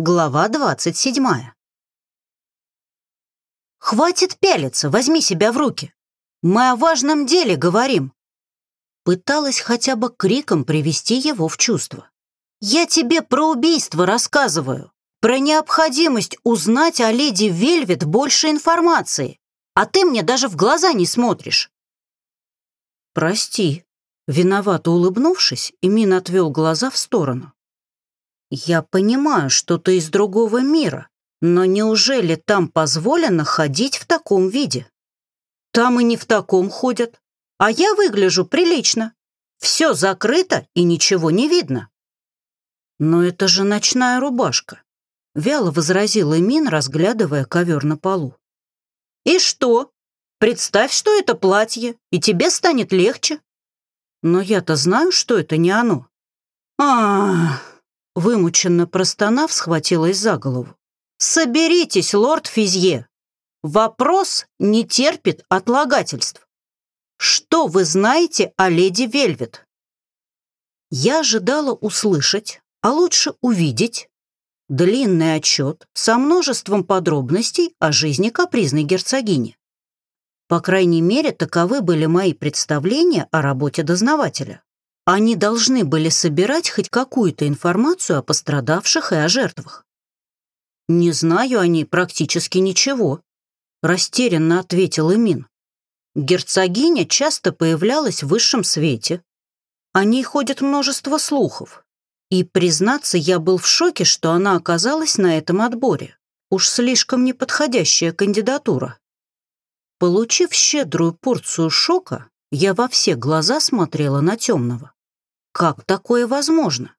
Глава двадцать седьмая. «Хватит пялиться, возьми себя в руки. Мы о важном деле говорим». Пыталась хотя бы криком привести его в чувство. «Я тебе про убийство рассказываю, про необходимость узнать о леди Вельвет больше информации, а ты мне даже в глаза не смотришь». «Прости», — виновато улыбнувшись, Эмин отвел глаза в сторону. «Я понимаю, что ты из другого мира, но неужели там позволено ходить в таком виде? Там и не в таком ходят, а я выгляжу прилично. Все закрыто и ничего не видно». «Но это же ночная рубашка», — вяло возразил Эмин, разглядывая ковер на полу. «И что? Представь, что это платье, и тебе станет легче». «Но я-то знаю, что это не оно». «А-а-а!» Вымученно простонав, схватилась за голову. «Соберитесь, лорд Физье! Вопрос не терпит отлагательств. Что вы знаете о леди Вельвет?» Я ожидала услышать, а лучше увидеть, длинный отчет со множеством подробностей о жизни капризной герцогини. По крайней мере, таковы были мои представления о работе дознавателя. Они должны были собирать хоть какую-то информацию о пострадавших и о жертвах. «Не знаю о ней практически ничего», — растерянно ответил Эмин. «Герцогиня часто появлялась в высшем свете. О ней ходит множество слухов. И, признаться, я был в шоке, что она оказалась на этом отборе. Уж слишком неподходящая кандидатура». Получив щедрую порцию шока, я во все глаза смотрела на темного. Как такое возможно?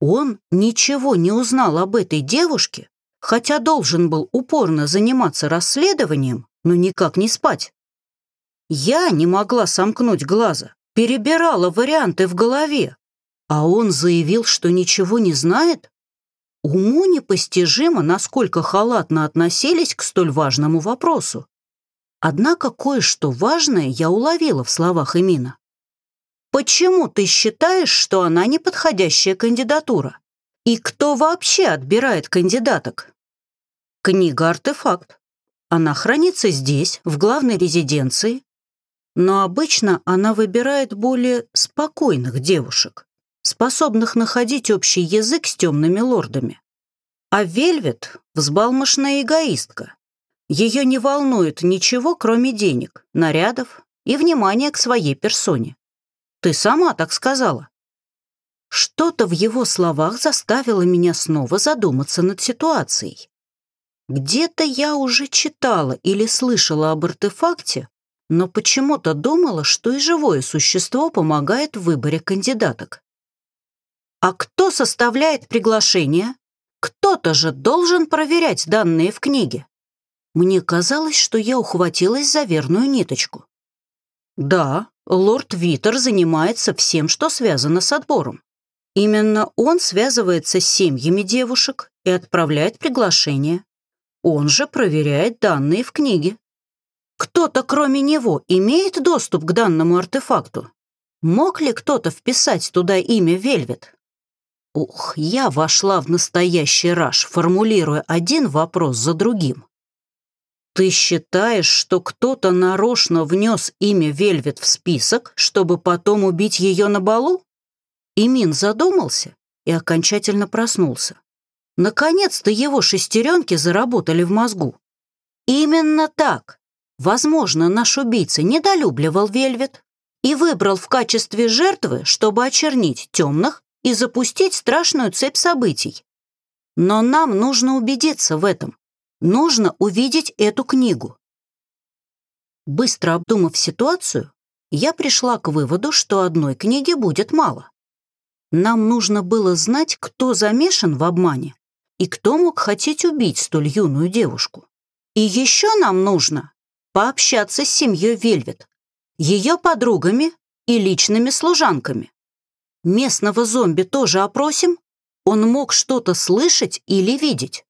Он ничего не узнал об этой девушке, хотя должен был упорно заниматься расследованием, но никак не спать. Я не могла сомкнуть глаза, перебирала варианты в голове, а он заявил, что ничего не знает? Уму непостижимо, насколько халатно относились к столь важному вопросу. Однако кое-что важное я уловила в словах Эмина. Почему ты считаешь, что она неподходящая кандидатура? И кто вообще отбирает кандидаток? Книга-артефакт. Она хранится здесь, в главной резиденции, но обычно она выбирает более спокойных девушек, способных находить общий язык с темными лордами. А Вельвет — взбалмошная эгоистка. Ее не волнует ничего, кроме денег, нарядов и внимания к своей персоне. Ты сама так сказала». Что-то в его словах заставило меня снова задуматься над ситуацией. Где-то я уже читала или слышала об артефакте, но почему-то думала, что и живое существо помогает в выборе кандидаток. А кто составляет приглашение? Кто-то же должен проверять данные в книге. Мне казалось, что я ухватилась за верную ниточку. Да, лорд Витер занимается всем, что связано с отбором. Именно он связывается с семьями девушек и отправляет приглашения. Он же проверяет данные в книге. Кто-то, кроме него, имеет доступ к данному артефакту? Мог ли кто-то вписать туда имя Вельвет? Ух, я вошла в настоящий раж, формулируя один вопрос за другим. «Ты считаешь, что кто-то нарочно внес имя Вельвет в список, чтобы потом убить ее на балу?» Имин задумался и окончательно проснулся. Наконец-то его шестеренки заработали в мозгу. Именно так. Возможно, наш убийца недолюбливал Вельвет и выбрал в качестве жертвы, чтобы очернить темных и запустить страшную цепь событий. Но нам нужно убедиться в этом. Нужно увидеть эту книгу. Быстро обдумав ситуацию, я пришла к выводу, что одной книги будет мало. Нам нужно было знать, кто замешан в обмане и кто мог хотеть убить столь юную девушку. И еще нам нужно пообщаться с семьей Вельвет, ее подругами и личными служанками. Местного зомби тоже опросим? Он мог что-то слышать или видеть.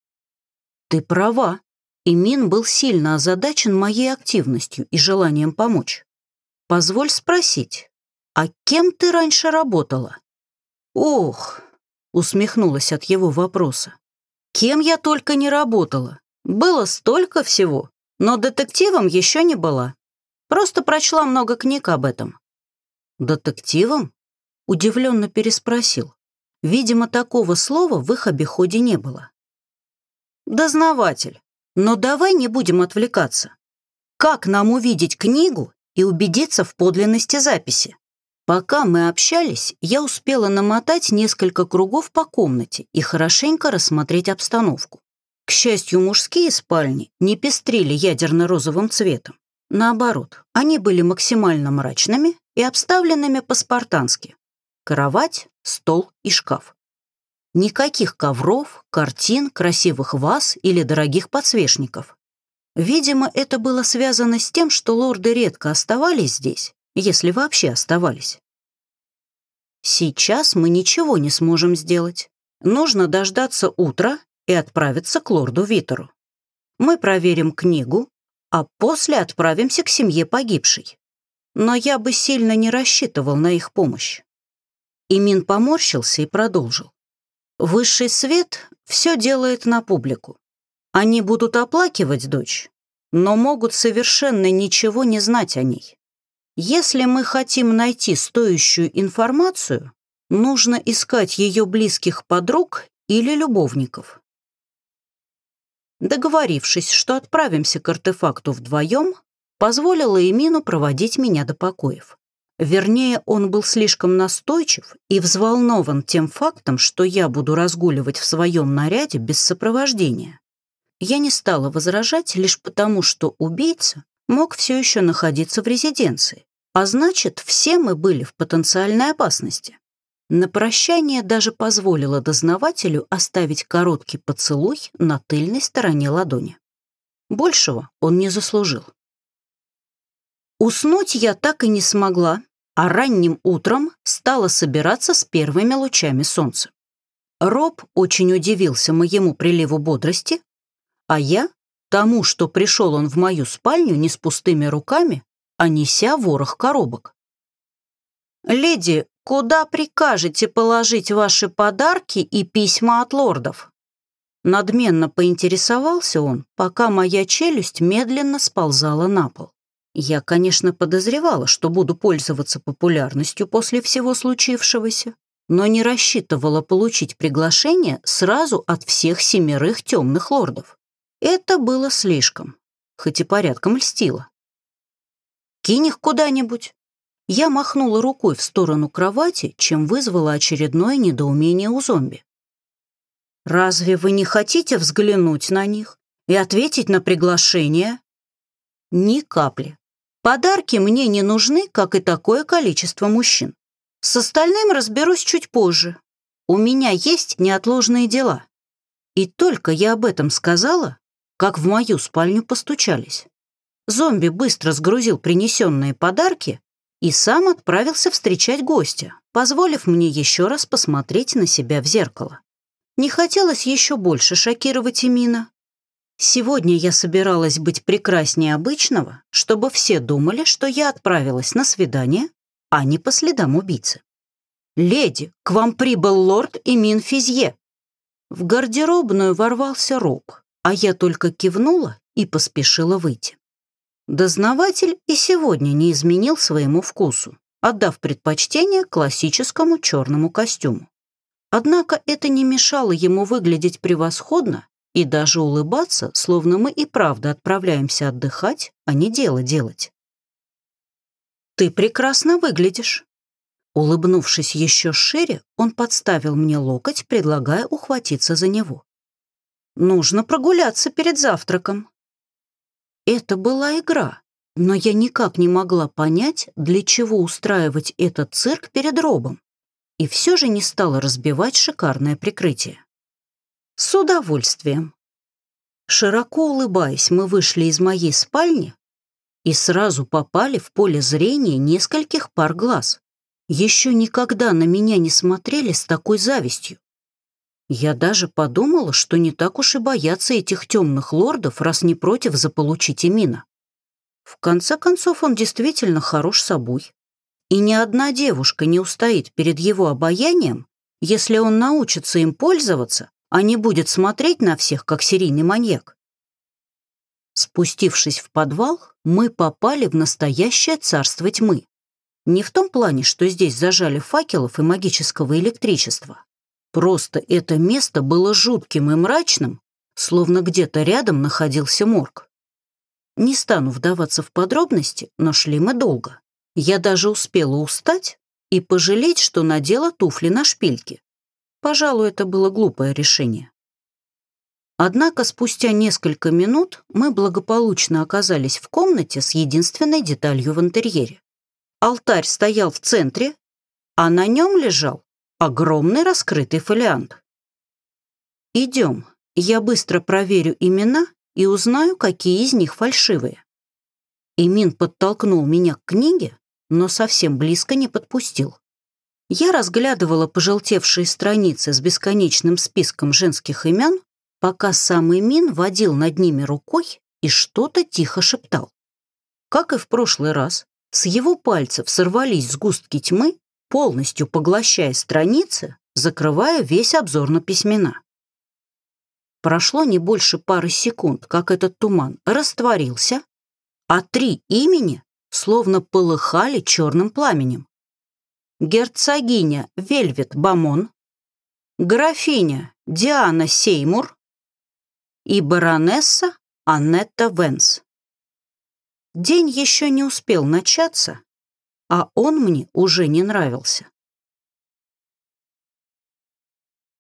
Ты права. Имин был сильно озадачен моей активностью и желанием помочь. Позволь спросить, а кем ты раньше работала? Ох, усмехнулась от его вопроса. Кем я только не работала. Было столько всего, но детективом еще не была. Просто прочла много книг об этом. «Детективом?» — удивленно переспросил. Видимо, такого слова в их обиходе не было. «Дознаватель, но давай не будем отвлекаться. Как нам увидеть книгу и убедиться в подлинности записи?» Пока мы общались, я успела намотать несколько кругов по комнате и хорошенько рассмотреть обстановку. К счастью, мужские спальни не пестрили ядерно-розовым цветом. Наоборот, они были максимально мрачными и обставленными по-спартански. Кровать, стол и шкаф. Никаких ковров, картин, красивых ваз или дорогих подсвечников. Видимо, это было связано с тем, что лорды редко оставались здесь, если вообще оставались. Сейчас мы ничего не сможем сделать. Нужно дождаться утра и отправиться к лорду Витеру. Мы проверим книгу, а после отправимся к семье погибшей. Но я бы сильно не рассчитывал на их помощь. Имин поморщился и продолжил. Высший свет все делает на публику. Они будут оплакивать дочь, но могут совершенно ничего не знать о ней. Если мы хотим найти стоящую информацию, нужно искать ее близких подруг или любовников. Договорившись, что отправимся к артефакту вдвоем, позволила Эмину проводить меня до покоев. Вернее, он был слишком настойчив и взволнован тем фактом, что я буду разгуливать в своем наряде без сопровождения. Я не стала возражать лишь потому, что убийца мог все еще находиться в резиденции, а значит, все мы были в потенциальной опасности. На прощание даже позволила дознавателю оставить короткий поцелуй на тыльной стороне ладони. Большего он не заслужил. Уснуть я так и не смогла, а ранним утром стала собираться с первыми лучами солнца. Роб очень удивился моему приливу бодрости, а я — тому, что пришел он в мою спальню не с пустыми руками, а неся ворох коробок. «Леди, куда прикажете положить ваши подарки и письма от лордов?» Надменно поинтересовался он, пока моя челюсть медленно сползала на пол. Я, конечно, подозревала, что буду пользоваться популярностью после всего случившегося, но не рассчитывала получить приглашение сразу от всех семерых темных лордов. Это было слишком, хоть и порядком льстило. «Кинь их куда-нибудь», я махнула рукой в сторону кровати, чем вызвала очередное недоумение у зомби. «Разве вы не хотите взглянуть на них и ответить на приглашение?» «Ни капли. Подарки мне не нужны, как и такое количество мужчин. С остальным разберусь чуть позже. У меня есть неотложные дела». И только я об этом сказала, как в мою спальню постучались. Зомби быстро сгрузил принесенные подарки и сам отправился встречать гостя, позволив мне еще раз посмотреть на себя в зеркало. Не хотелось еще больше шокировать Эмина. Сегодня я собиралась быть прекраснее обычного, чтобы все думали, что я отправилась на свидание, а не по следам убийцы. «Леди, к вам прибыл лорд Эмин Физье!» В гардеробную ворвался Роб, а я только кивнула и поспешила выйти. Дознаватель и сегодня не изменил своему вкусу, отдав предпочтение классическому черному костюму. Однако это не мешало ему выглядеть превосходно и даже улыбаться, словно мы и правда отправляемся отдыхать, а не дело делать. «Ты прекрасно выглядишь». Улыбнувшись еще шире, он подставил мне локоть, предлагая ухватиться за него. «Нужно прогуляться перед завтраком», это была игра, но я никак не могла понять, для чего устраивать этот цирк перед Робом. И все же не стала разбивать шикарное прикрытие. С удовольствием. Широко улыбаясь, мы вышли из моей спальни и сразу попали в поле зрения нескольких пар глаз. Еще никогда на меня не смотрели с такой завистью. Я даже подумала, что не так уж и бояться этих темных лордов, раз не против заполучить Эмина. В конце концов, он действительно хорош собой. И ни одна девушка не устоит перед его обаянием, если он научится им пользоваться, а не будет смотреть на всех, как серийный маньяк. Спустившись в подвал, мы попали в настоящее царство тьмы. Не в том плане, что здесь зажали факелов и магического электричества. Просто это место было жутким и мрачным, словно где-то рядом находился морг. Не стану вдаваться в подробности, но шли мы долго. Я даже успела устать и пожалеть, что надела туфли на шпильки. Пожалуй, это было глупое решение. Однако спустя несколько минут мы благополучно оказались в комнате с единственной деталью в интерьере. Алтарь стоял в центре, а на нем лежал огромный раскрытый фолиант. «Идем, я быстро проверю имена и узнаю, какие из них фальшивые». Имин подтолкнул меня к книге, но совсем близко не подпустил. Я разглядывала пожелтевшие страницы с бесконечным списком женских имен, пока сам Имин водил над ними рукой и что-то тихо шептал. Как и в прошлый раз, с его пальцев сорвались сгустки тьмы, полностью поглощая страницы, закрывая весь обзор на письмена. Прошло не больше пары секунд, как этот туман растворился, а три имени словно полыхали черным пламенем. Герцогиня Вельвет Бамон, графиня Диана Сеймур и баронесса Аннетта Венс. День еще не успел начаться, а он мне уже не нравился.